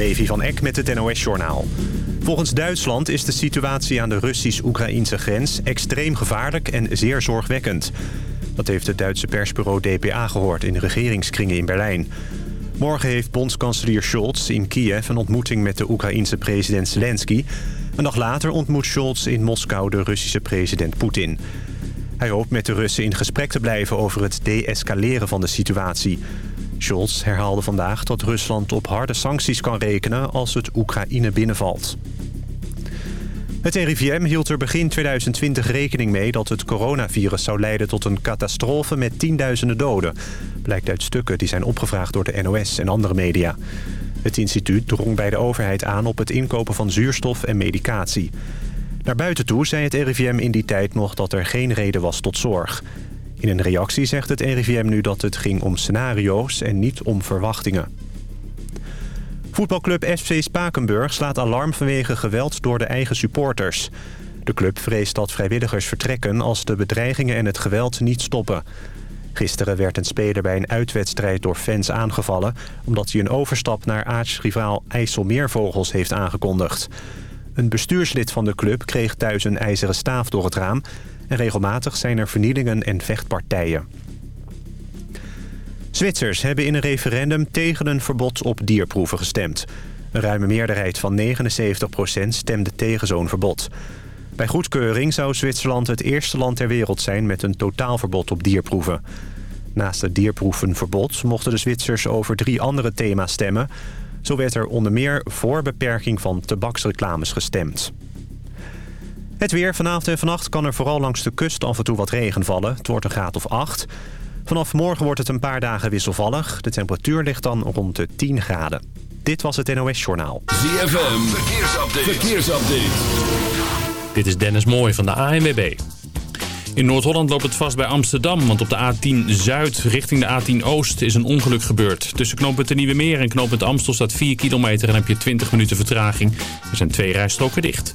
Levi van Eck met het NOS-journaal. Volgens Duitsland is de situatie aan de Russisch-Oekraïnse grens... extreem gevaarlijk en zeer zorgwekkend. Dat heeft het Duitse persbureau DPA gehoord in de regeringskringen in Berlijn. Morgen heeft bondskanselier Scholz in Kiev een ontmoeting met de Oekraïense president Zelensky. Een dag later ontmoet Scholz in Moskou de Russische president Poetin. Hij hoopt met de Russen in gesprek te blijven over het deescaleren van de situatie. Scholz herhaalde vandaag dat Rusland op harde sancties kan rekenen als het Oekraïne binnenvalt. Het RIVM hield er begin 2020 rekening mee dat het coronavirus zou leiden tot een catastrofe met tienduizenden doden. Blijkt uit stukken die zijn opgevraagd door de NOS en andere media. Het instituut drong bij de overheid aan op het inkopen van zuurstof en medicatie. Naar buiten toe zei het RIVM in die tijd nog dat er geen reden was tot zorg. In een reactie zegt het RIVM nu dat het ging om scenario's en niet om verwachtingen. Voetbalclub FC Spakenburg slaat alarm vanwege geweld door de eigen supporters. De club vreest dat vrijwilligers vertrekken als de bedreigingen en het geweld niet stoppen. Gisteren werd een speler bij een uitwedstrijd door fans aangevallen... omdat hij een overstap naar aartsrivaal IJsselmeervogels heeft aangekondigd. Een bestuurslid van de club kreeg thuis een ijzeren staaf door het raam... en regelmatig zijn er vernielingen en vechtpartijen. Zwitsers hebben in een referendum tegen een verbod op dierproeven gestemd. Een ruime meerderheid van 79% stemde tegen zo'n verbod. Bij goedkeuring zou Zwitserland het eerste land ter wereld zijn... met een totaalverbod op dierproeven. Naast het dierproevenverbod mochten de Zwitsers over drie andere thema's stemmen. Zo werd er onder meer voor beperking van tabaksreclames gestemd. Het weer vanavond en vannacht kan er vooral langs de kust af en toe wat regen vallen. Het wordt een graad of 8. Vanaf morgen wordt het een paar dagen wisselvallig. De temperatuur ligt dan rond de 10 graden. Dit was het NOS Journaal. ZFM, verkeersupdate. verkeersupdate. Dit is Dennis Mooij van de ANWB. In Noord-Holland loopt het vast bij Amsterdam, want op de A10 Zuid richting de A10 Oost is een ongeluk gebeurd. Tussen knooppunt de Nieuwe Meer en knooppunt Amstel staat 4 kilometer en heb je 20 minuten vertraging. Er zijn twee rijstroken dicht.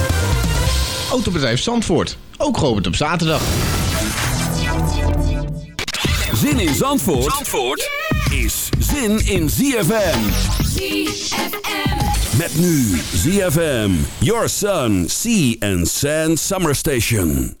Autobedrijf Zandvoort, ook geopend op zaterdag. Zin in Zandvoort, Zandvoort is zin in ZFM. ZFM. Met nu ZFM, Your Sun, Sea and Sand Summer Station.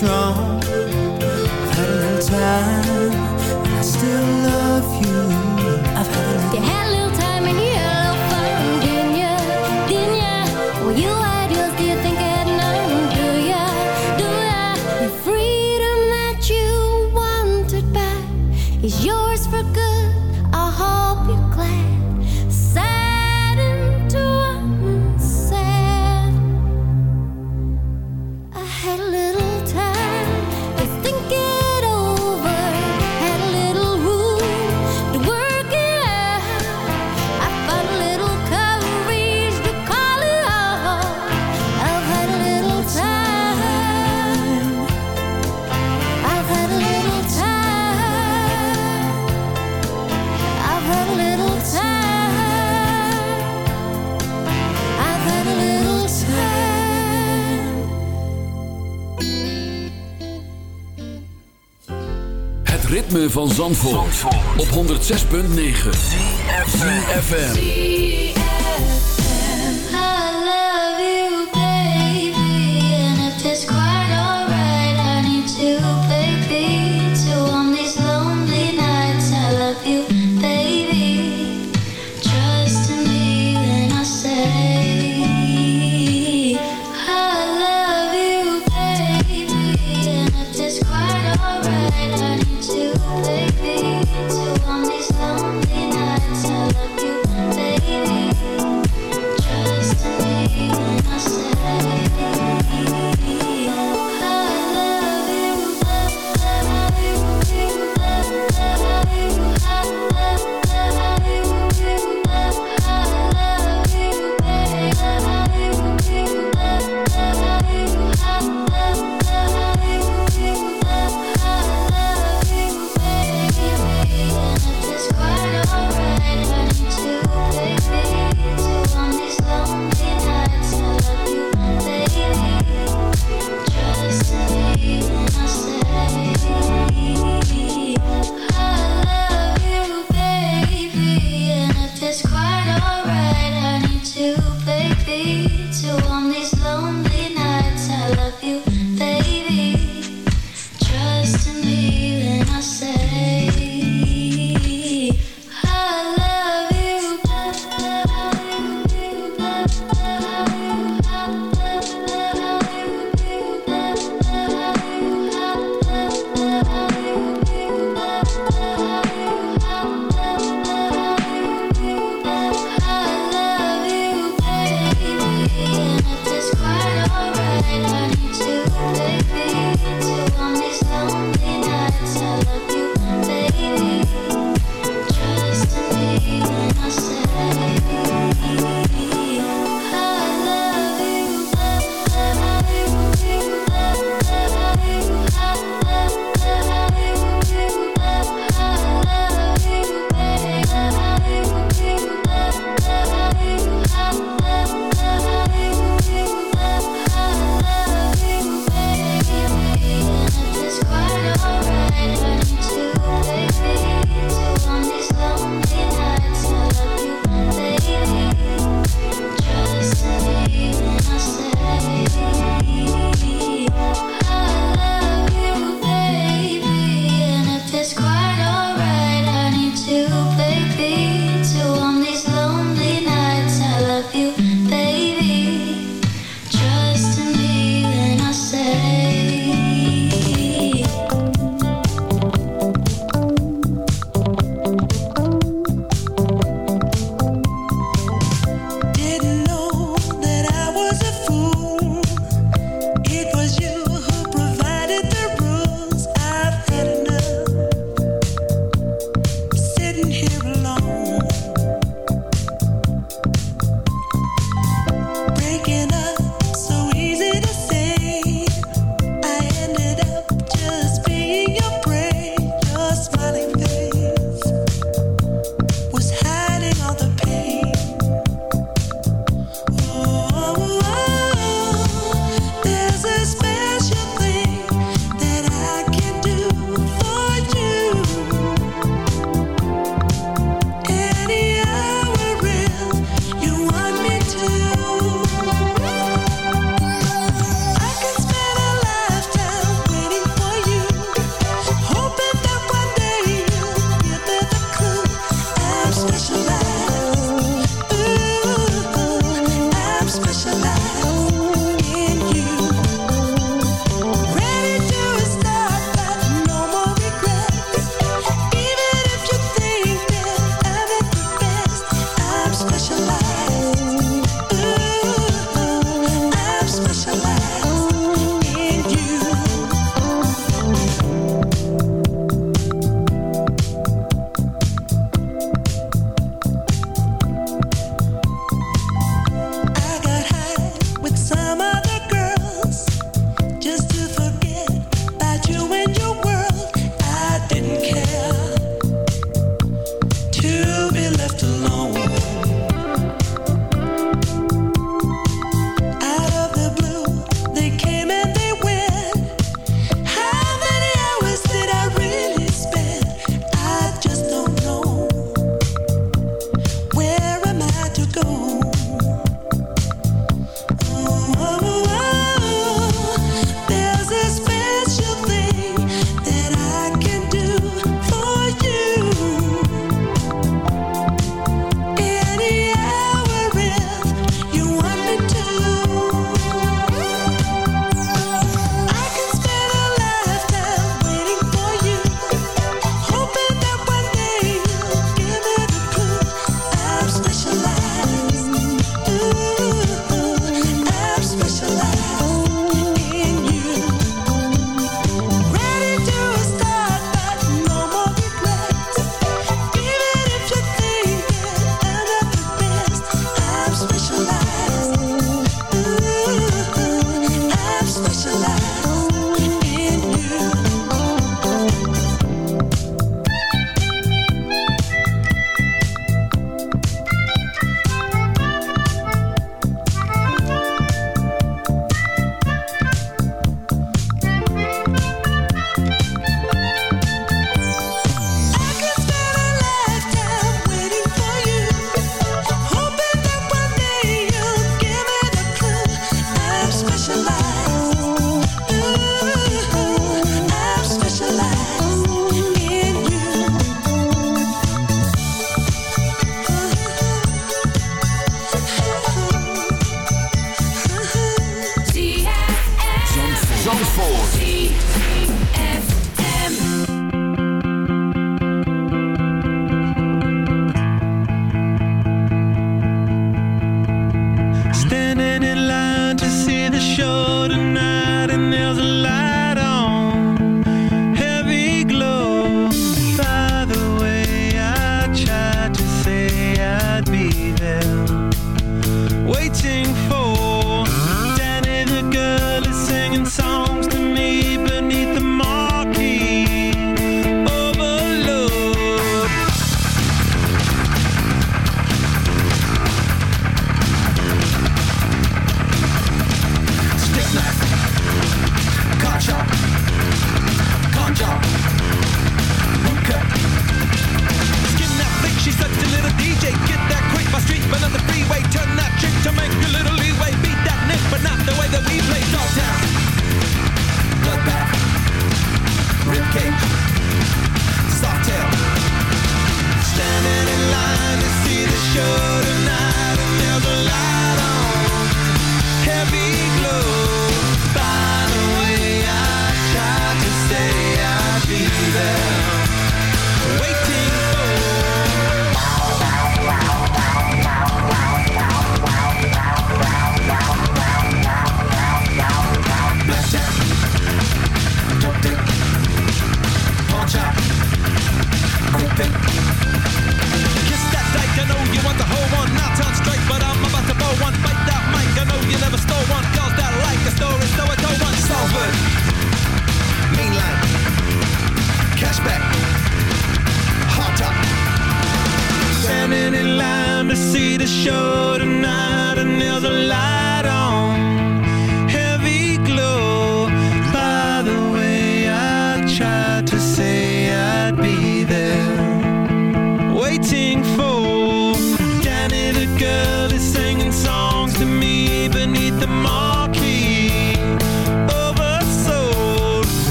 Strong. 106.9 ZFM It's quite alright, I need to, baby.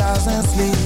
Criticize and sleep.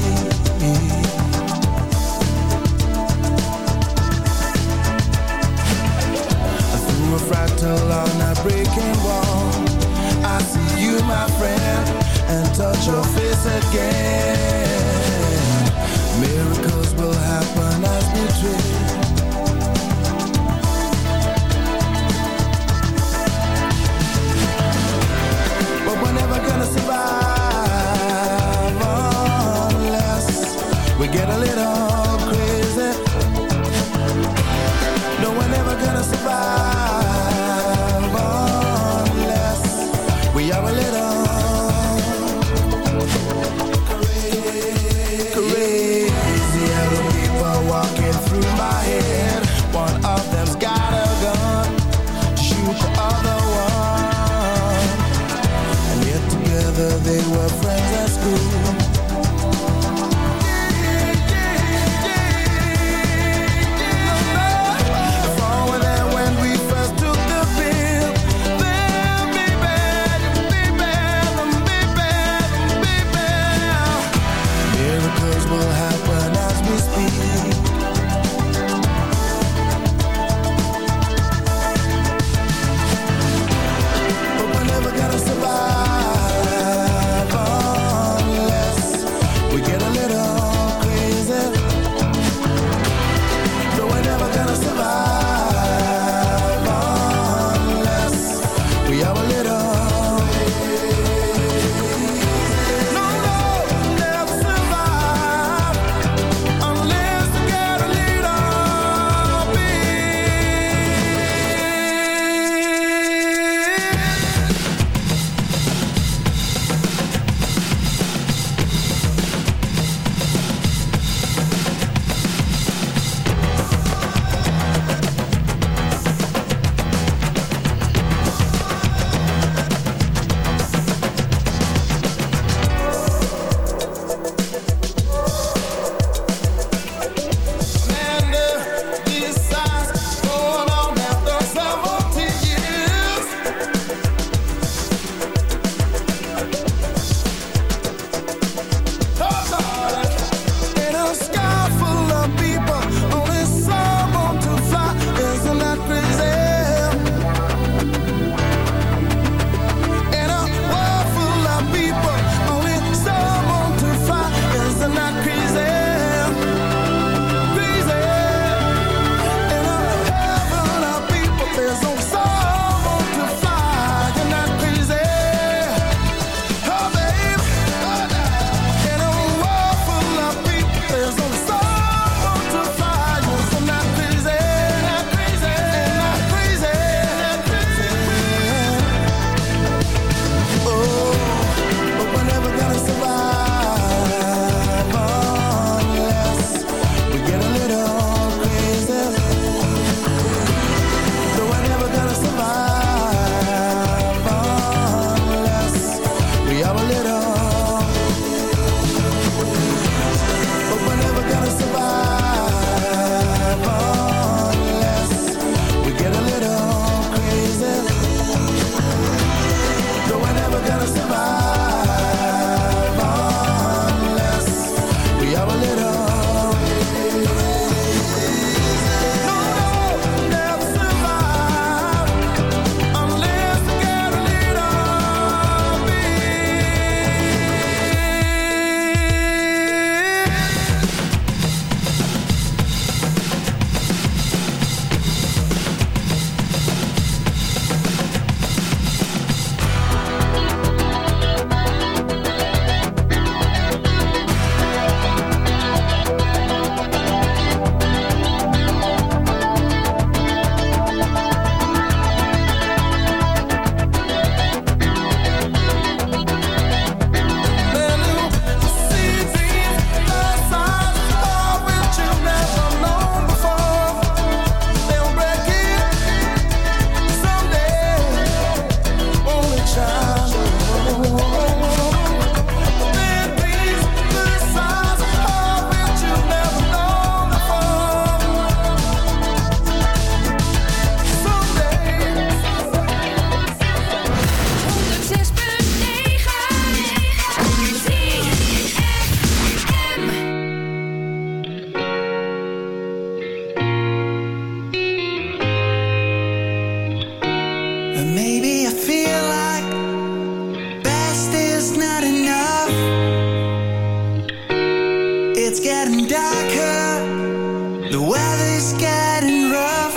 It's getting darker, the weather's getting rough.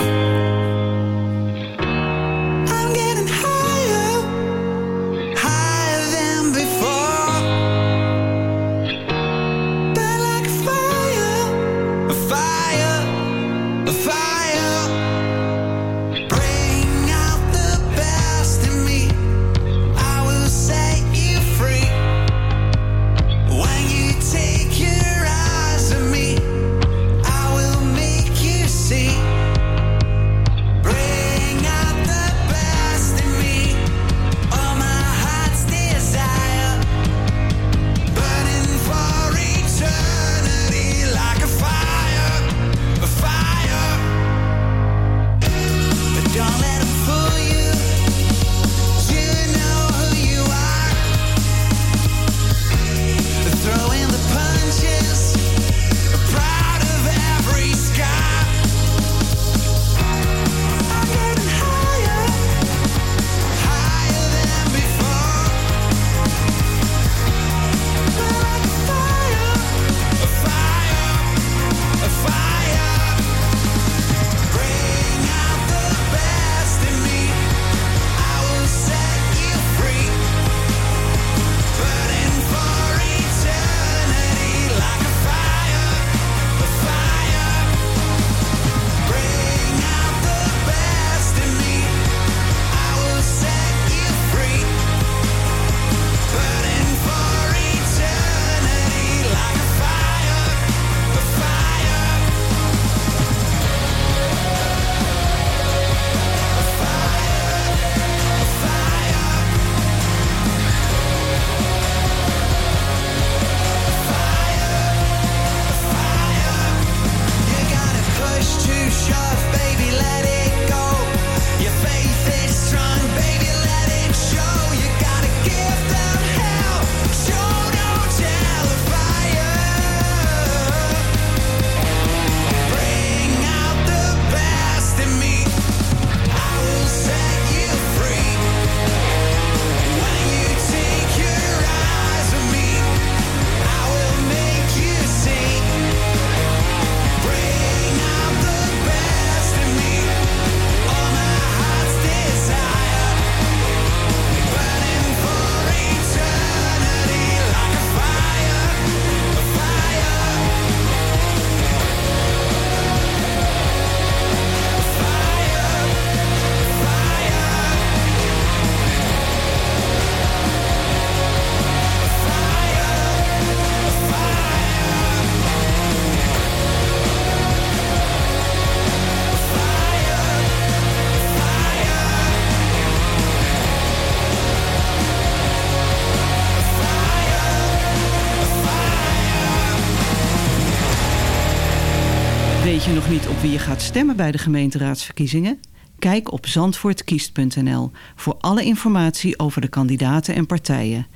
je gaat stemmen bij de gemeenteraadsverkiezingen? Kijk op zandvoortkiest.nl voor alle informatie over de kandidaten en partijen.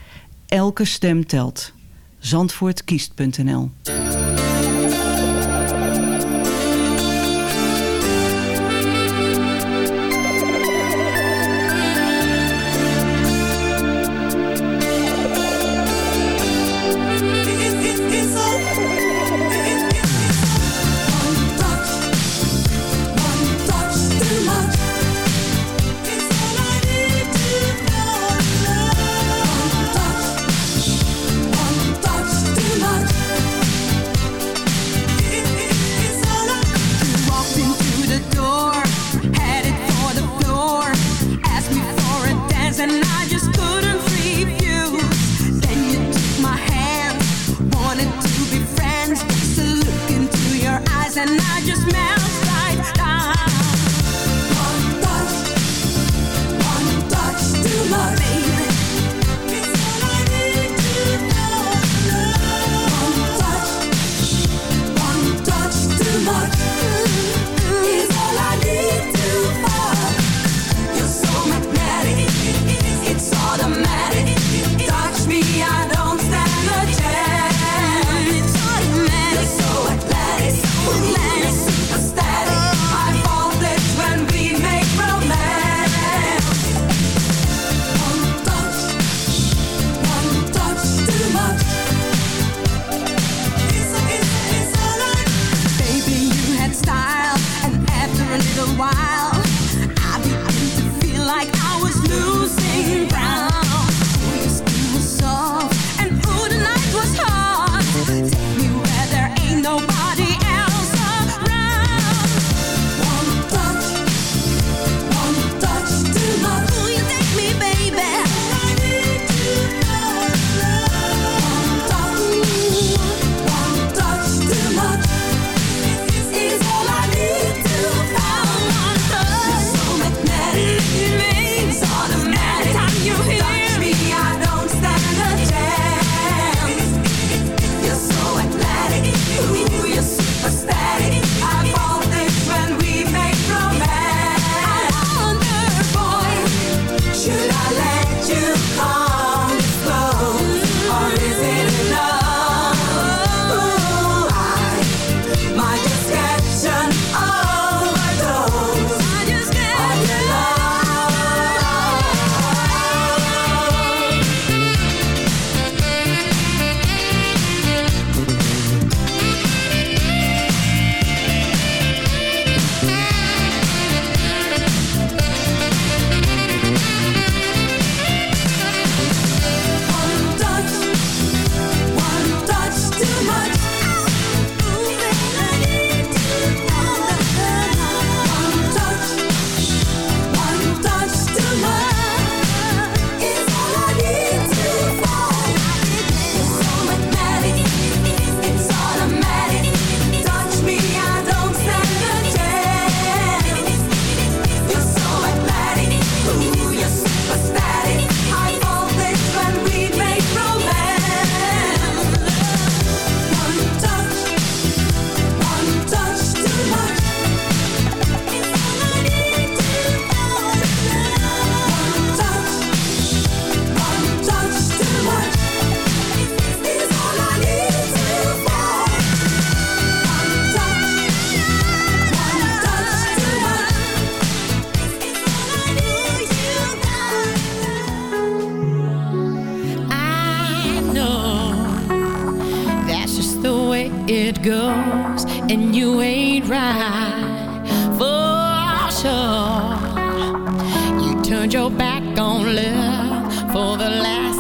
Elke stem telt. Zandvoortkiest.nl it goes, and you ain't right for sure. You turned your back on love for the last.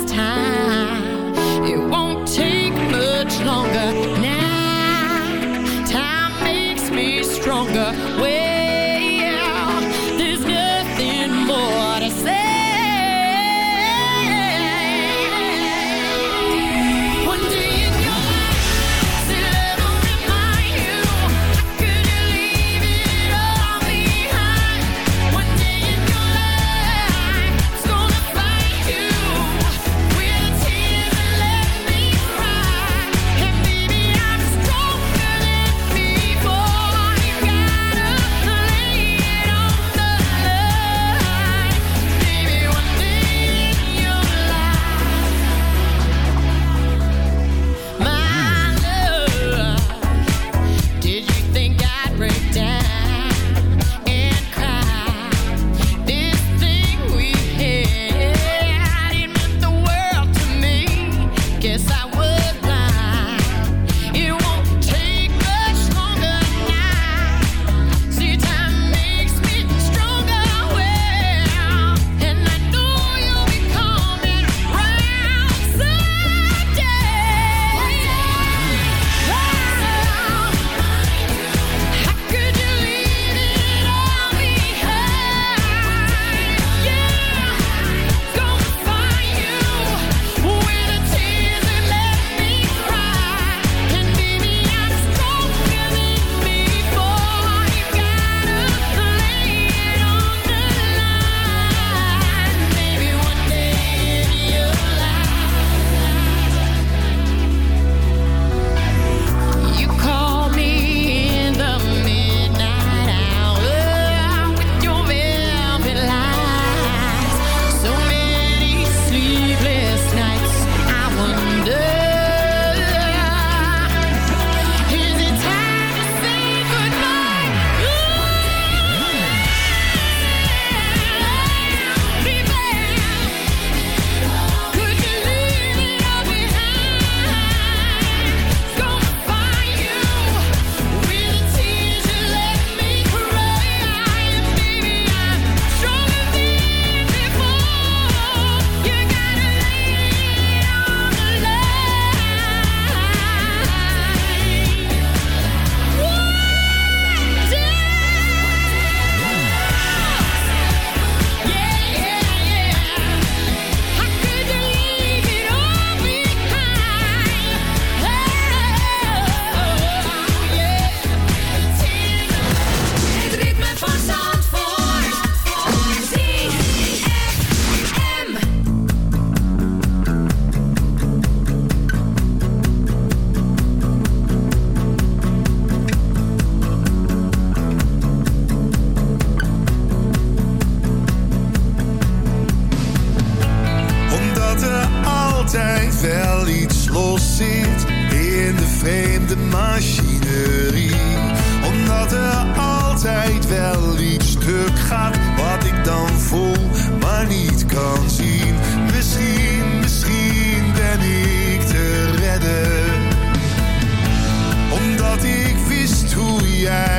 Jij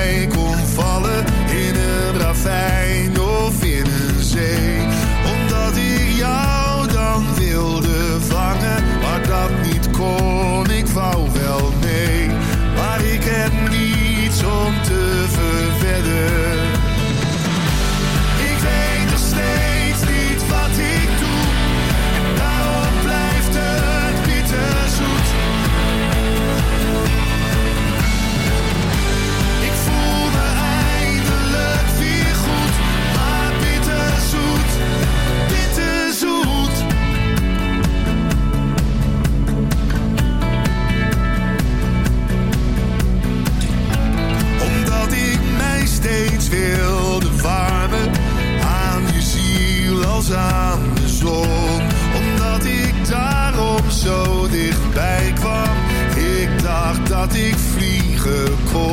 dat ik vliegen kon,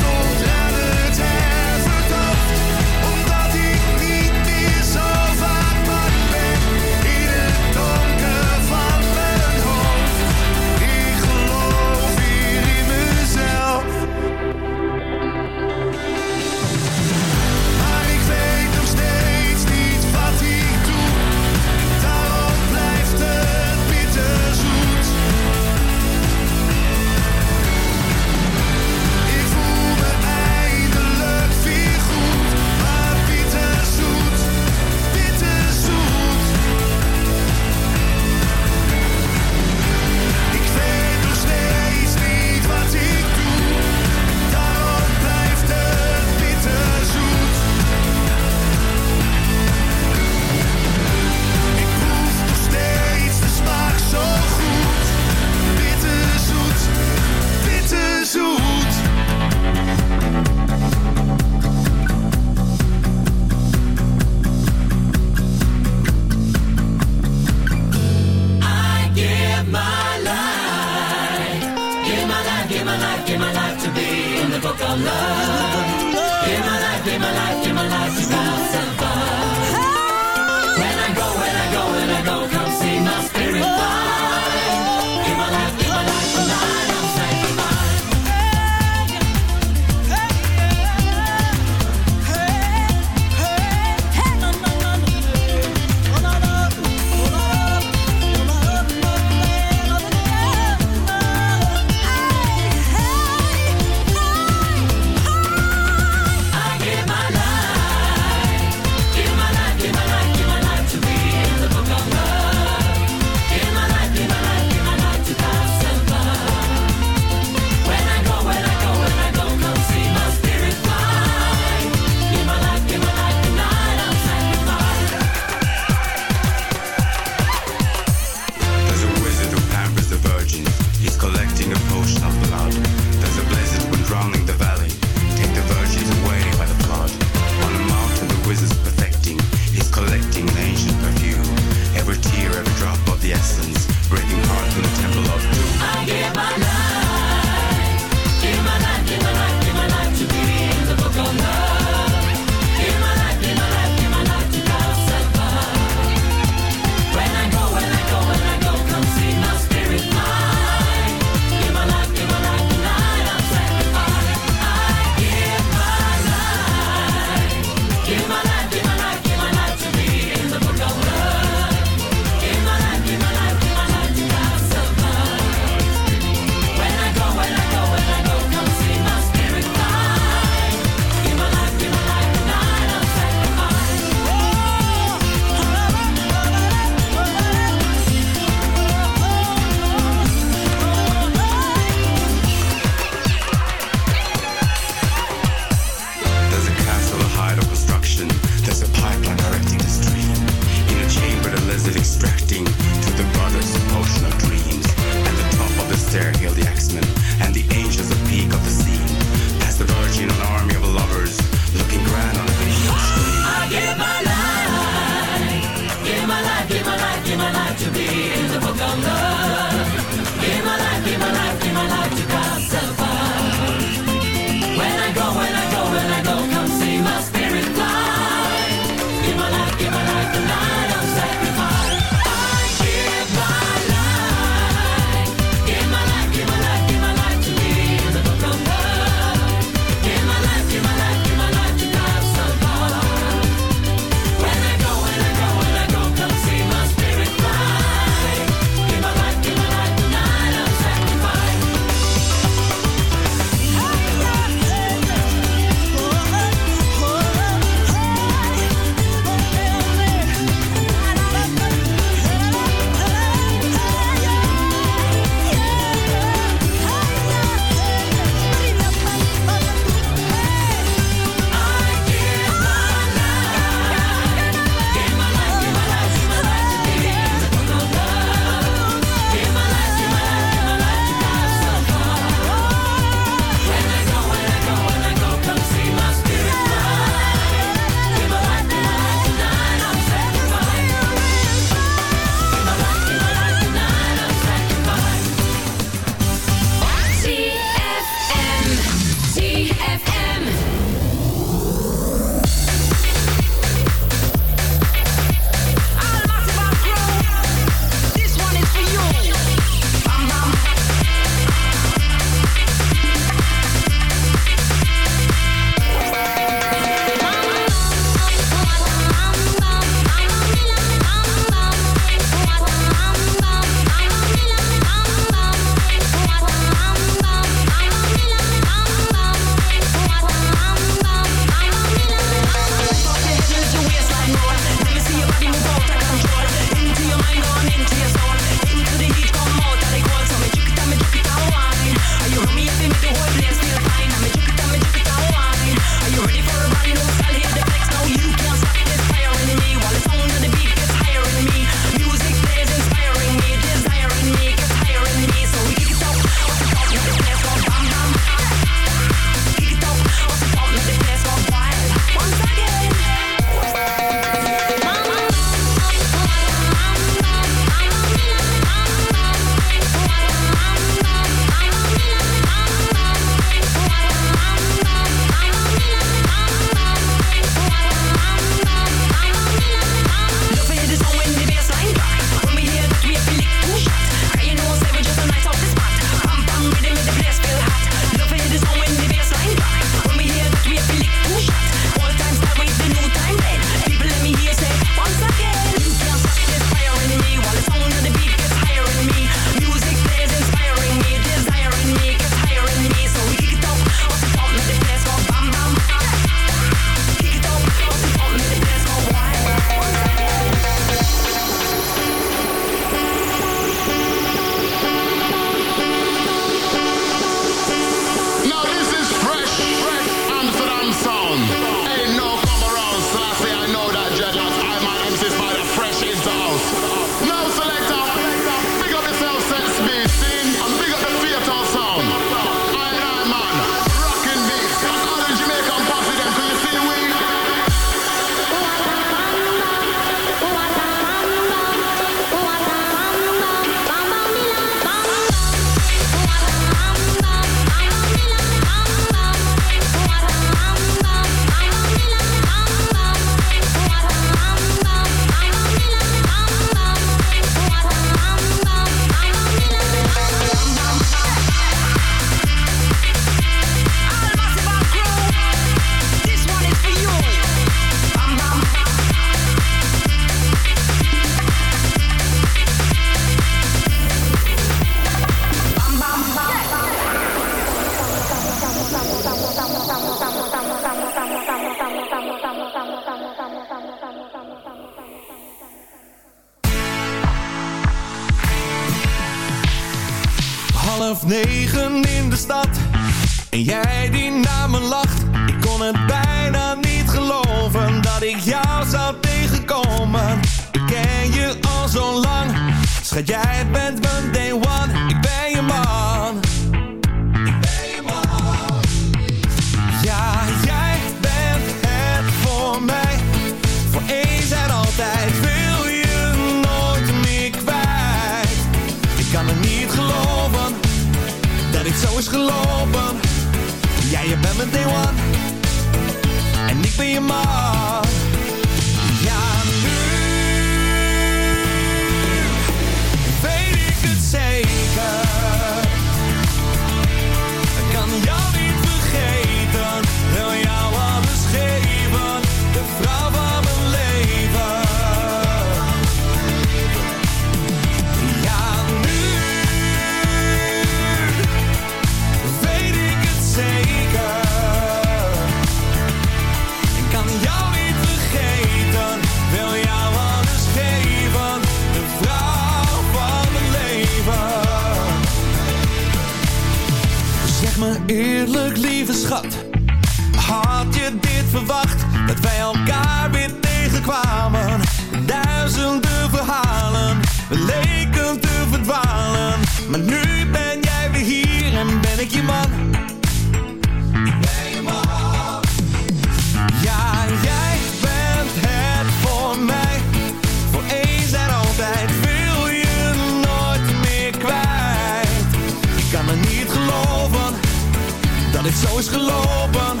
is gelopen.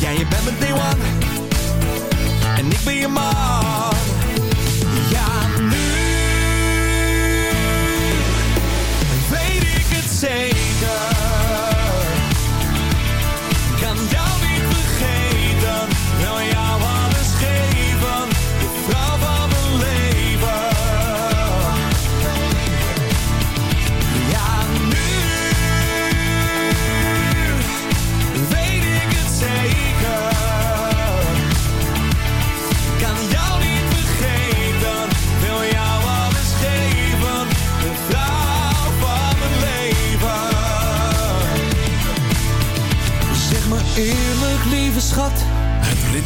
Jij, je bent mijn day one.